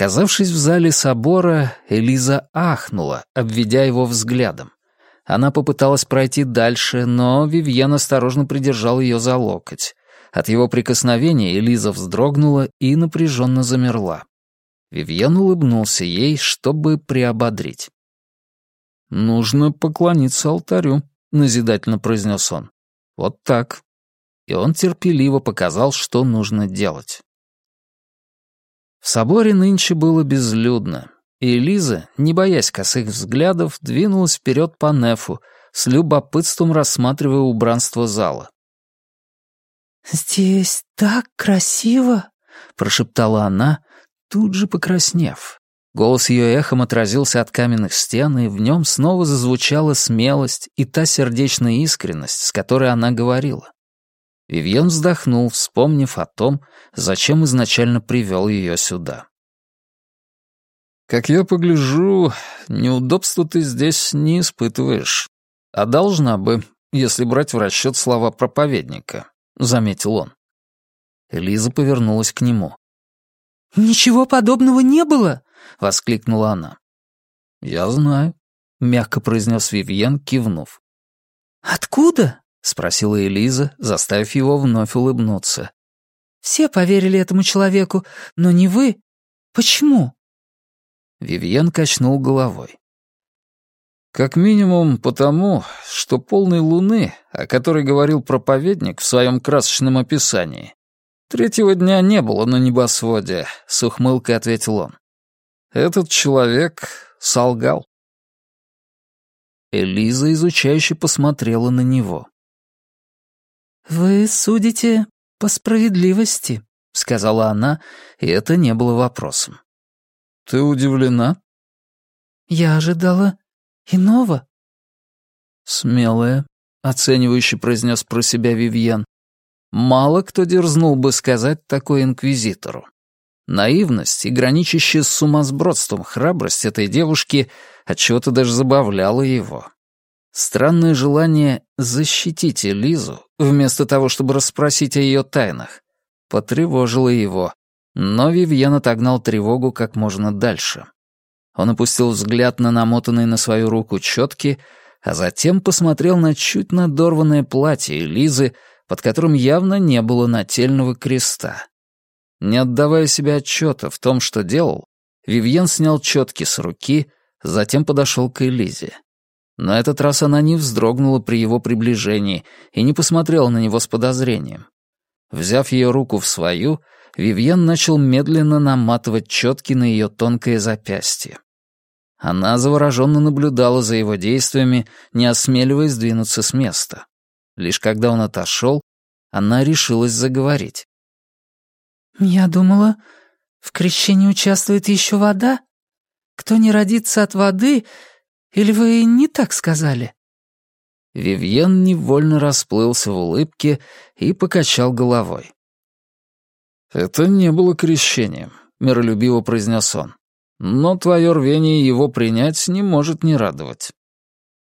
Оказавшись в зале собора, Элиза ахнула, обведя его взглядом. Она попыталась пройти дальше, но Вивьен осторожно придержал ее за локоть. От его прикосновения Элиза вздрогнула и напряженно замерла. Вивьен улыбнулся ей, чтобы приободрить. «Нужно поклониться алтарю», — назидательно произнес он. «Вот так». И он терпеливо показал, что нужно делать. В соборе нынче было безлюдно, и Элиза, не боясь косых взглядов, двинулась вперед по нефу, с любопытством рассматривая убранство зала. «Здесь так красиво!» — прошептала она, тут же покраснев. Голос ее эхом отразился от каменных стен, и в нем снова зазвучала смелость и та сердечная искренность, с которой она говорила. Вивьен вздохнул, вспомнив о том, зачем изначально привел ее сюда. «Как я погляжу, неудобства ты здесь не испытываешь. А должна бы, если брать в расчет слова проповедника», — заметил он. Элиза повернулась к нему. «Ничего подобного не было!» — воскликнула она. «Я знаю», — мягко произнес Вивьен, кивнув. «Откуда?» — спросила Элиза, заставив его вновь улыбнуться. «Все поверили этому человеку, но не вы. Почему?» Вивьен качнул головой. «Как минимум потому, что полной луны, о которой говорил проповедник в своем красочном описании, третьего дня не было на небосводе», — с ухмылкой ответил он. «Этот человек солгал». Элиза изучающе посмотрела на него. «Вы судите по справедливости», — сказала она, и это не было вопросом. «Ты удивлена?» «Я ожидала иного». «Смелая», — оценивающе произнес про себя Вивьен. «Мало кто дерзнул бы сказать такое инквизитору». Наивность и граничащая с сумасбродством храбрость этой девушки отчего-то даже забавляла его. Странное желание защитить Элизу, вместо того, чтобы расспросить о ее тайнах, потревожило его, но Вивьен отогнал тревогу как можно дальше. Он опустил взгляд на намотанные на свою руку четки, а затем посмотрел на чуть надорванное платье Элизы, под которым явно не было нательного креста. Не отдавая себе отчета в том, что делал, Вивьен снял четки с руки, затем подошел к Элизе. На этот раз она не вздрогнула при его приближении и не посмотрела на него с подозрением. Взяв ее руку в свою, Вивьен начал медленно наматывать четки на ее тонкое запястье. Она завороженно наблюдала за его действиями, не осмеливаясь двинуться с места. Лишь когда он отошел, она решилась заговорить. «Я думала, в крещении участвует еще вода? Кто не родится от воды, или вы не так сказали?» Вивьен невольно расплылся в улыбке и покачал головой. «Это не было крещением», — миролюбиво произнес он. «Но твое рвение его принять не может не радовать».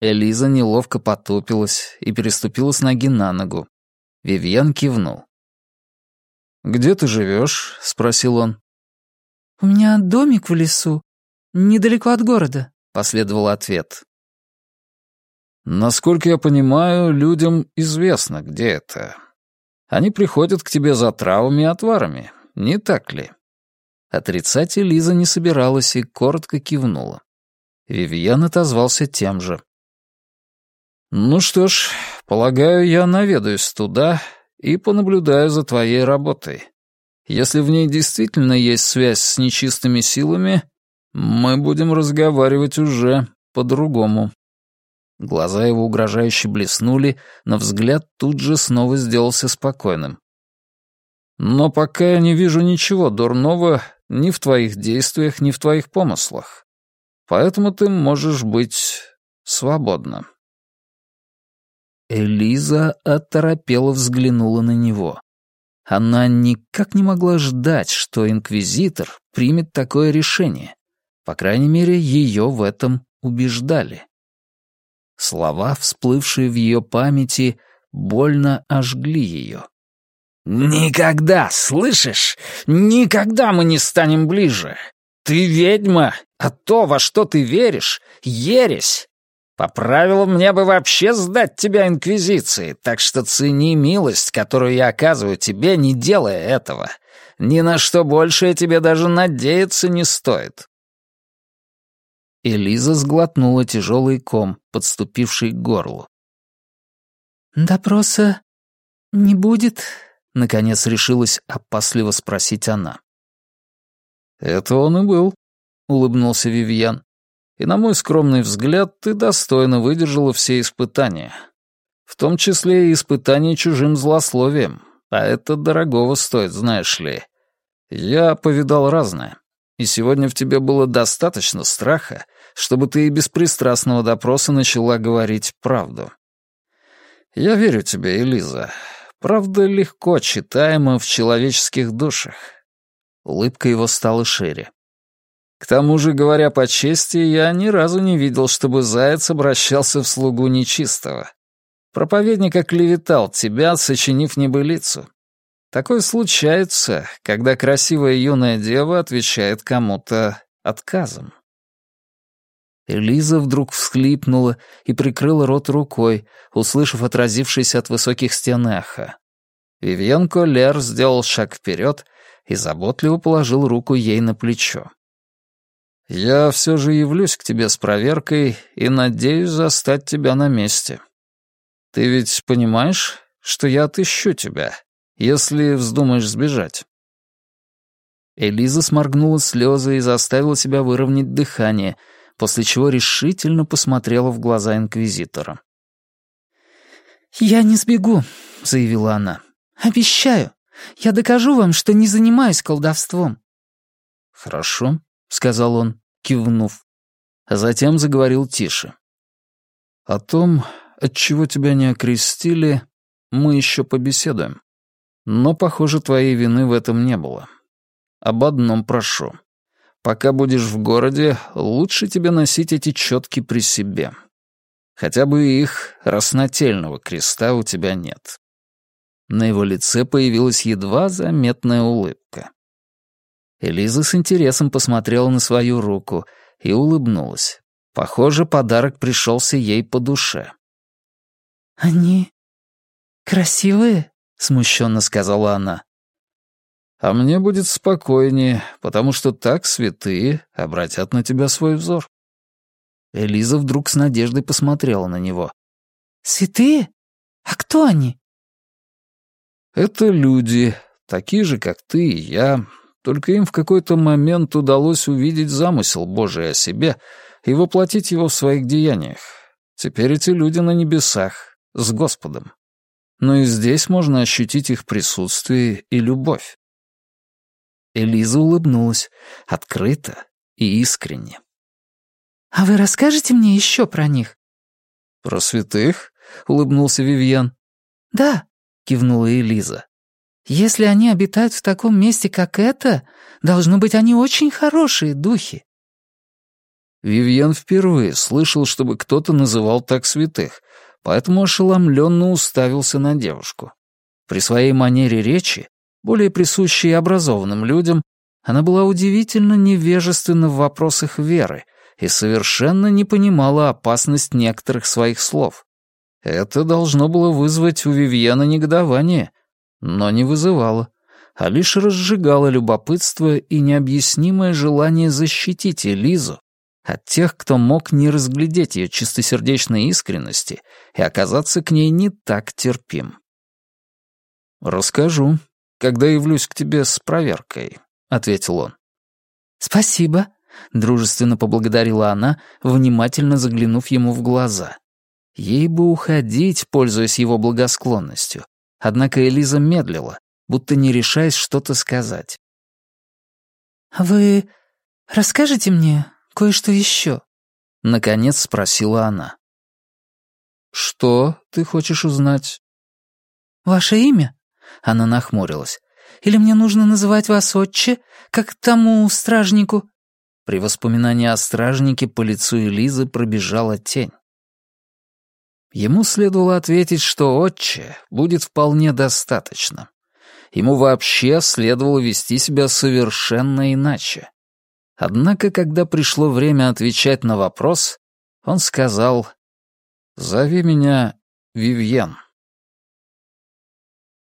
Элиза неловко потупилась и переступила с ноги на ногу. Вивьен кивнул. «Где ты живешь?» — спросил он. «У меня домик в лесу, недалеко от города», последовал ответ. Насколько я понимаю, людям известно, где это. Они приходят к тебе за травами и отварами, не так ли? Отрицать Лиза не собиралась и коротко кивнула. Вивьен отозвался тем же. «Ну что ж, полагаю, я наведаюсь туда и понаблюдаю за твоей работой. Если в ней действительно есть связь с нечистыми силами, мы будем разговаривать уже по-другому». Глаза его угрожающе блеснули, но взгляд тут же снова сделался спокойным. «Но пока я не вижу ничего дурного ни в твоих действиях, ни в твоих помыслах. Поэтому ты можешь быть свободна». Элиза оторопела взглянула на него. Она никак не могла ждать, что инквизитор примет такое решение. По крайней мере, ее в этом убеждали. Слова, всплывшие в ее памяти, больно ожгли ее. «Никогда, слышишь? Никогда мы не станем ближе. Ты ведьма, а то, во что ты веришь, ересь. По правилам, мне бы вообще сдать тебя Инквизиции, так что цени милость, которую я оказываю тебе, не делая этого. Ни на что большее тебе даже надеяться не стоит». Элиза сглотнула тяжелый ком, подступивший к горлу. «Допроса не будет?» — наконец решилась опасливо спросить она. «Это он и был», — улыбнулся Вивьян. «И на мой скромный взгляд, ты достойно выдержала все испытания. В том числе и испытания чужим злословием, а это дорогого стоит, знаешь ли. Я повидал разное, и сегодня в тебе было достаточно страха, чтобы ты и без пристрастного допроса начала говорить правду. Я верю тебе, Элиза. Правда легко читаема в человеческих душах. Улыбка его стала шире. К тому же, говоря по чести, я ни разу не видел, чтобы заяц обращался в слугу нечистого. Проповедник оклеветал тебя, сочинив небылицу. Такое случается, когда красивая юная дева отвечает кому-то отказом. Элиза вдруг всхлипнула и прикрыла рот рукой, услышав отразившееся от высоких стен эхо. Вивьен Коллер сделал шаг вперед и заботливо положил руку ей на плечо. «Я все же явлюсь к тебе с проверкой и надеюсь застать тебя на месте. Ты ведь понимаешь, что я отыщу тебя, если вздумаешь сбежать?» Элиза сморгнула слезы и заставила себя выровнять дыхание — после чего решительно посмотрела в глаза инквизитора. «Я не сбегу», — заявила она. «Обещаю. Я докажу вам, что не занимаюсь колдовством». «Хорошо», — сказал он, кивнув. А затем заговорил тише. «О том, от чего тебя не окрестили, мы еще побеседуем. Но, похоже, твоей вины в этом не было. Об одном прошу. Пока будешь в городе, лучше тебе носить эти четки при себе. Хотя бы их раснотельного креста у тебя нет. На его лице появилась едва заметная улыбка. Элиза с интересом посмотрела на свою руку и улыбнулась. Похоже, подарок пришелся ей по душе. «Они красивые?» — смущенно сказала она. А мне будет спокойнее, потому что так святые обратят на тебя свой взор». Элиза вдруг с надеждой посмотрела на него. «Святые? А кто они?» «Это люди, такие же, как ты и я, только им в какой-то момент удалось увидеть замысел Божий о себе и воплотить его в своих деяниях. Теперь эти люди на небесах, с Господом. Но и здесь можно ощутить их присутствие и любовь. Элиза улыбнулась, открыто и искренне. «А вы расскажете мне еще про них?» «Про святых?» — улыбнулся Вивьен. «Да», — кивнула Элиза. «Если они обитают в таком месте, как это, должно быть, они очень хорошие духи». Вивьен впервые слышал, чтобы кто-то называл так святых, поэтому ошеломленно уставился на девушку. При своей манере речи более присущей образованным людям, она была удивительно невежественна в вопросах веры и совершенно не понимала опасность некоторых своих слов. Это должно было вызвать у Вивьена негодование, но не вызывало, а лишь разжигало любопытство и необъяснимое желание защитить Элизу от тех, кто мог не разглядеть ее чистосердечной искренности и оказаться к ней не так терпим. «Расскажу», когда явлюсь к тебе с проверкой», — ответил он. «Спасибо», — дружественно поблагодарила она, внимательно заглянув ему в глаза. Ей бы уходить, пользуясь его благосклонностью. Однако Элиза медлила, будто не решаясь что-то сказать. «Вы расскажете мне кое-что еще?» — наконец спросила она. «Что ты хочешь узнать?» «Ваше имя?» Она нахмурилась. «Или мне нужно называть вас отче, как тому стражнику?» При воспоминании о стражнике по лицу Элизы пробежала тень. Ему следовало ответить, что отче будет вполне достаточно. Ему вообще следовало вести себя совершенно иначе. Однако, когда пришло время отвечать на вопрос, он сказал «Зови меня Вивьен».